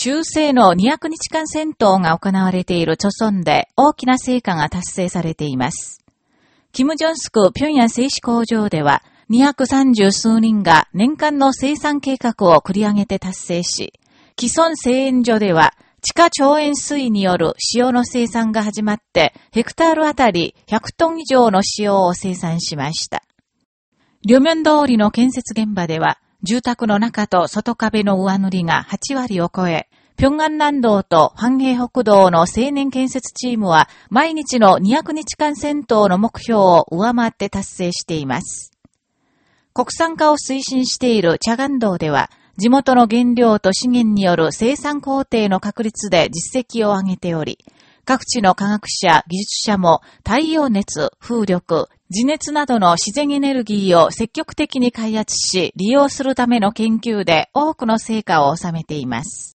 中世の200日間戦闘が行われている著村で大きな成果が達成されています。キム・ジョンスク平壌製紙工場では、230数人が年間の生産計画を繰り上げて達成し、既存製塩所では地下超塩水による塩の生産が始まって、ヘクタールあたり100トン以上の塩を生産しました。両面通りの建設現場では、住宅の中と外壁の上塗りが8割を超え、平安南道と繁平北道の青年建設チームは毎日の200日間戦闘の目標を上回って達成しています。国産化を推進している茶岩道では、地元の原料と資源による生産工程の確立で実績を上げており、各地の科学者、技術者も太陽熱、風力、地熱などの自然エネルギーを積極的に開発し、利用するための研究で多くの成果を収めています。